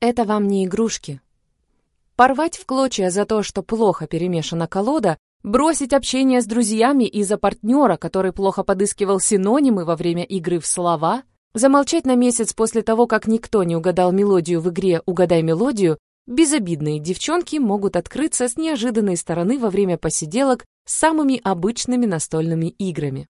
Это вам не игрушки. Порвать в клочья за то, что плохо перемешана колода, бросить общение с друзьями из-за партнера, который плохо подыскивал синонимы во время игры в слова, замолчать на месяц после того, как никто не угадал мелодию в игре «Угадай мелодию», безобидные девчонки могут открыться с неожиданной стороны во время посиделок с самыми обычными настольными играми.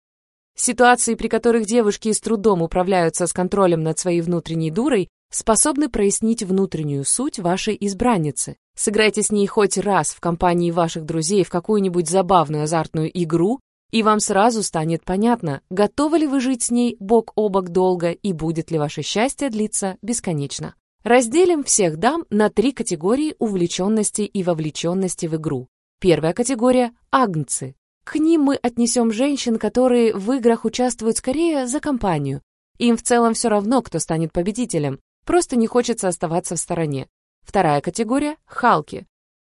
Ситуации, при которых девушки с трудом управляются с контролем над своей внутренней дурой, способны прояснить внутреннюю суть вашей избранницы. Сыграйте с ней хоть раз в компании ваших друзей в какую-нибудь забавную азартную игру, и вам сразу станет понятно, готовы ли вы жить с ней бок о бок долго и будет ли ваше счастье длиться бесконечно. Разделим всех дам на три категории увлеченности и вовлеченности в игру. Первая категория – агнцы. К ним мы отнесем женщин, которые в играх участвуют скорее за компанию. Им в целом все равно, кто станет победителем, Просто не хочется оставаться в стороне. Вторая категория — халки.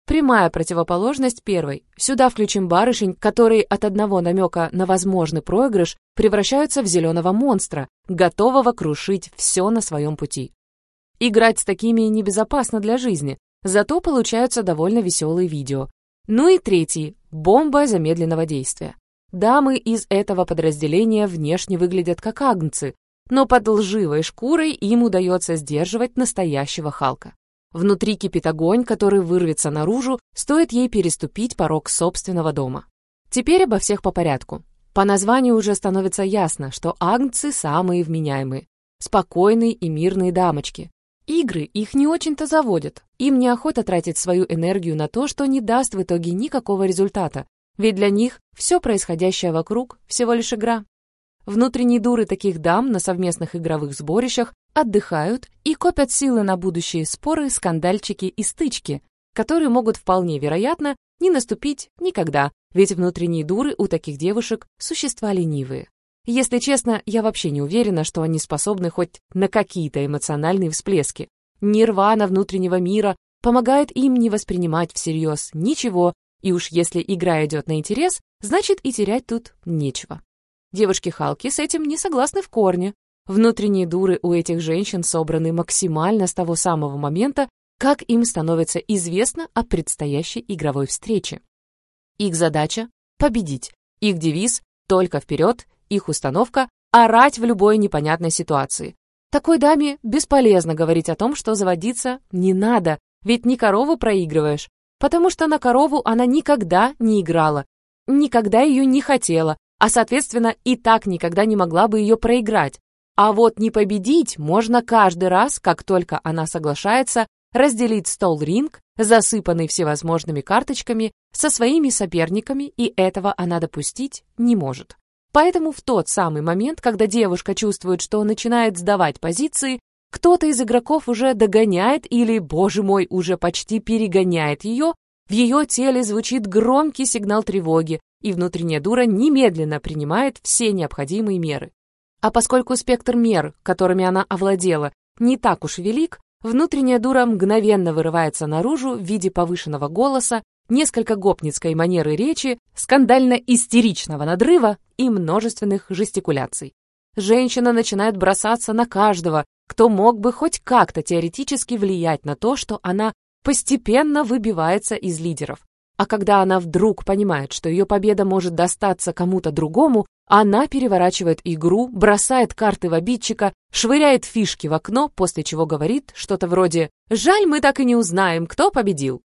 Прямая противоположность первой. Сюда включим барышень, которые от одного намека на возможный проигрыш превращаются в зеленого монстра, готового крушить все на своем пути. Играть с такими небезопасно для жизни, зато получаются довольно веселые видео. Ну и третий — бомба замедленного действия. Дамы из этого подразделения внешне выглядят как агнцы, но под лживой шкурой им удается сдерживать настоящего Халка. Внутри кипит огонь, который вырвется наружу, стоит ей переступить порог собственного дома. Теперь обо всех по порядку. По названию уже становится ясно, что агнцы самые вменяемые, спокойные и мирные дамочки. Игры их не очень-то заводят. Им неохота тратить свою энергию на то, что не даст в итоге никакого результата, ведь для них все происходящее вокруг всего лишь игра. Внутренние дуры таких дам на совместных игровых сборищах отдыхают и копят силы на будущие споры, скандальчики и стычки, которые могут вполне вероятно не наступить никогда, ведь внутренние дуры у таких девушек – существа ленивые. Если честно, я вообще не уверена, что они способны хоть на какие-то эмоциональные всплески. Нирвана внутреннего мира помогает им не воспринимать всерьез ничего, и уж если игра идет на интерес, значит и терять тут нечего. Девушки-халки с этим не согласны в корне. Внутренние дуры у этих женщин собраны максимально с того самого момента, как им становится известно о предстоящей игровой встрече. Их задача — победить. Их девиз — только вперед, их установка — орать в любой непонятной ситуации. Такой даме бесполезно говорить о том, что заводиться не надо, ведь не корову проигрываешь, потому что на корову она никогда не играла, никогда ее не хотела, а, соответственно, и так никогда не могла бы ее проиграть. А вот не победить можно каждый раз, как только она соглашается разделить стол-ринг, засыпанный всевозможными карточками, со своими соперниками, и этого она допустить не может. Поэтому в тот самый момент, когда девушка чувствует, что начинает сдавать позиции, кто-то из игроков уже догоняет или, боже мой, уже почти перегоняет ее, в ее теле звучит громкий сигнал тревоги, и внутренняя дура немедленно принимает все необходимые меры. А поскольку спектр мер, которыми она овладела, не так уж велик, внутренняя дура мгновенно вырывается наружу в виде повышенного голоса, несколько гопницкой манеры речи, скандально-истеричного надрыва и множественных жестикуляций. Женщина начинает бросаться на каждого, кто мог бы хоть как-то теоретически влиять на то, что она постепенно выбивается из лидеров. А когда она вдруг понимает, что ее победа может достаться кому-то другому, она переворачивает игру, бросает карты в обидчика, швыряет фишки в окно, после чего говорит что-то вроде «Жаль, мы так и не узнаем, кто победил».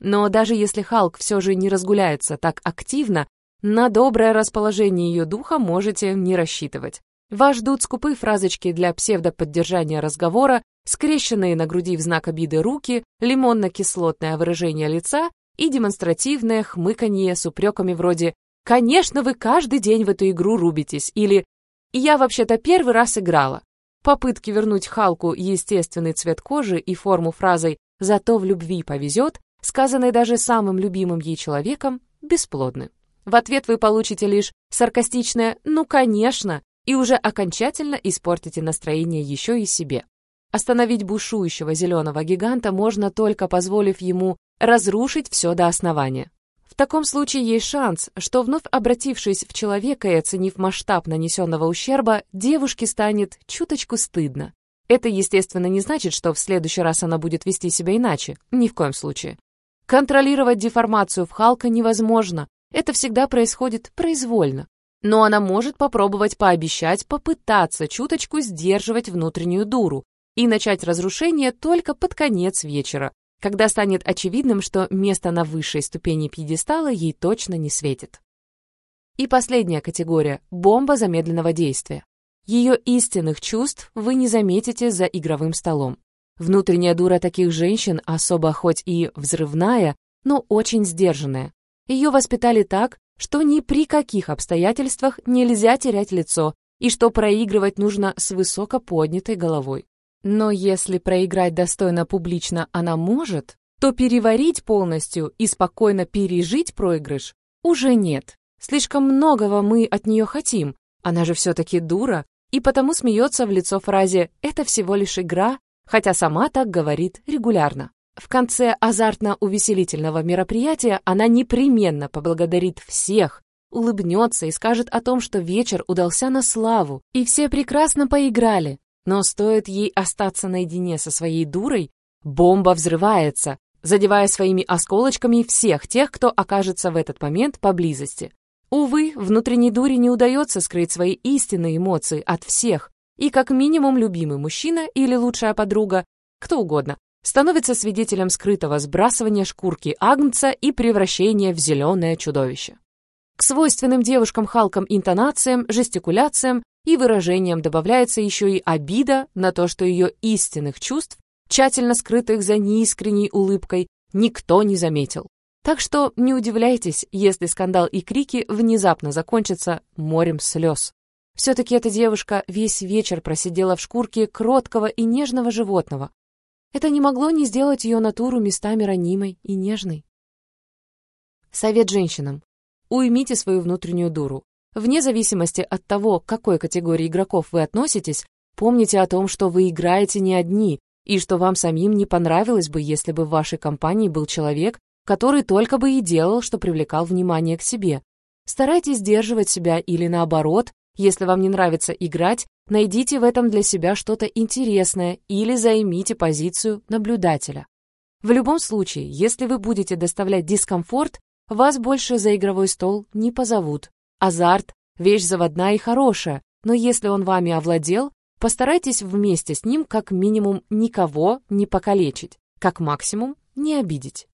Но даже если Халк все же не разгуляется так активно, на доброе расположение ее духа можете не рассчитывать. Вас ждут скупые фразочки для псевдоподдержания разговора, скрещенные на груди в знак обиды руки, лимонно-кислотное выражение лица и демонстративное хмыканье с упреками вроде «Конечно, вы каждый день в эту игру рубитесь» или «Я вообще-то первый раз играла». Попытки вернуть Халку естественный цвет кожи и форму фразой «зато в любви повезет», сказанной даже самым любимым ей человеком, бесплодны. В ответ вы получите лишь саркастичное «ну, конечно» и уже окончательно испортите настроение еще и себе. Остановить бушующего зеленого гиганта можно только позволив ему разрушить все до основания. В таком случае есть шанс, что вновь обратившись в человека и оценив масштаб нанесенного ущерба, девушке станет чуточку стыдно. Это, естественно, не значит, что в следующий раз она будет вести себя иначе. Ни в коем случае. Контролировать деформацию в Халка невозможно. Это всегда происходит произвольно. Но она может попробовать пообещать попытаться чуточку сдерживать внутреннюю дуру и начать разрушение только под конец вечера, когда станет очевидным, что место на высшей ступени пьедестала ей точно не светит. И последняя категория – бомба замедленного действия. Ее истинных чувств вы не заметите за игровым столом. Внутренняя дура таких женщин особо хоть и взрывная, но очень сдержанная. Ее воспитали так, что ни при каких обстоятельствах нельзя терять лицо и что проигрывать нужно с высоко поднятой головой. Но если проиграть достойно публично она может, то переварить полностью и спокойно пережить проигрыш уже нет. Слишком многого мы от нее хотим, она же все-таки дура, и потому смеется в лицо фразе «это всего лишь игра», хотя сама так говорит регулярно. В конце азартно-увеселительного мероприятия она непременно поблагодарит всех, улыбнется и скажет о том, что вечер удался на славу, и все прекрасно поиграли, но стоит ей остаться наедине со своей дурой, бомба взрывается, задевая своими осколочками всех тех, кто окажется в этот момент поблизости. Увы, внутренней дуре не удается скрыть свои истинные эмоции от всех, и как минимум любимый мужчина или лучшая подруга, кто угодно, становится свидетелем скрытого сбрасывания шкурки агнца и превращения в зеленое чудовище. К свойственным девушкам-халкам интонациям, жестикуляциям и выражениям добавляется еще и обида на то, что ее истинных чувств, тщательно скрытых за неискренней улыбкой, никто не заметил. Так что не удивляйтесь, если скандал и крики внезапно закончатся морем слез. Все-таки эта девушка весь вечер просидела в шкурке кроткого и нежного животного. Это не могло не сделать ее натуру местами ранимой и нежной. Совет женщинам. Уймите свою внутреннюю дуру. Вне зависимости от того, к какой категории игроков вы относитесь, помните о том, что вы играете не одни, и что вам самим не понравилось бы, если бы в вашей компании был человек, который только бы и делал, что привлекал внимание к себе. Старайтесь сдерживать себя или наоборот, если вам не нравится играть, найдите в этом для себя что-то интересное или займите позицию наблюдателя. В любом случае, если вы будете доставлять дискомфорт, вас больше за игровой стол не позовут. Азарт – вещь заводная и хорошая, но если он вами овладел, постарайтесь вместе с ним как минимум никого не покалечить, как максимум не обидеть.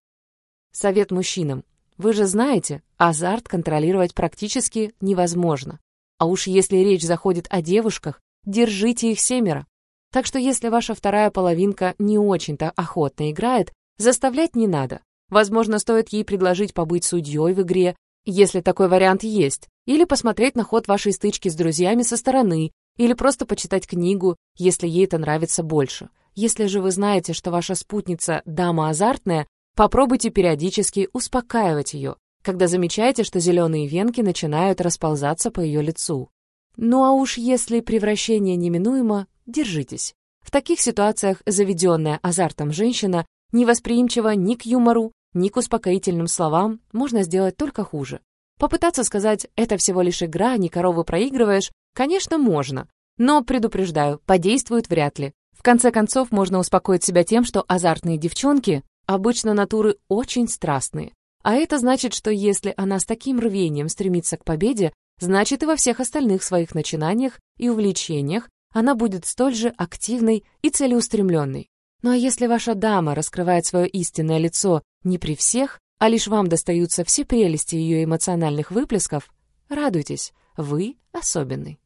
Совет мужчинам. Вы же знаете, азарт контролировать практически невозможно. А уж если речь заходит о девушках, держите их семеро. Так что если ваша вторая половинка не очень-то охотно играет, заставлять не надо. Возможно, стоит ей предложить побыть судьей в игре, если такой вариант есть, или посмотреть на ход вашей стычки с друзьями со стороны, или просто почитать книгу, если ей это нравится больше. Если же вы знаете, что ваша спутница дама азартная, Попробуйте периодически успокаивать ее, когда замечаете, что зеленые венки начинают расползаться по ее лицу. Ну а уж если превращение неминуемо, держитесь. В таких ситуациях заведенная азартом женщина невосприимчива ни к юмору, ни к успокоительным словам, можно сделать только хуже. Попытаться сказать «это всего лишь игра, не корову проигрываешь» конечно, можно, но, предупреждаю, подействует вряд ли. В конце концов, можно успокоить себя тем, что азартные девчонки Обычно натуры очень страстные. А это значит, что если она с таким рвением стремится к победе, значит и во всех остальных своих начинаниях и увлечениях она будет столь же активной и целеустремленной. Ну а если ваша дама раскрывает свое истинное лицо не при всех, а лишь вам достаются все прелести ее эмоциональных выплесков, радуйтесь, вы особенный.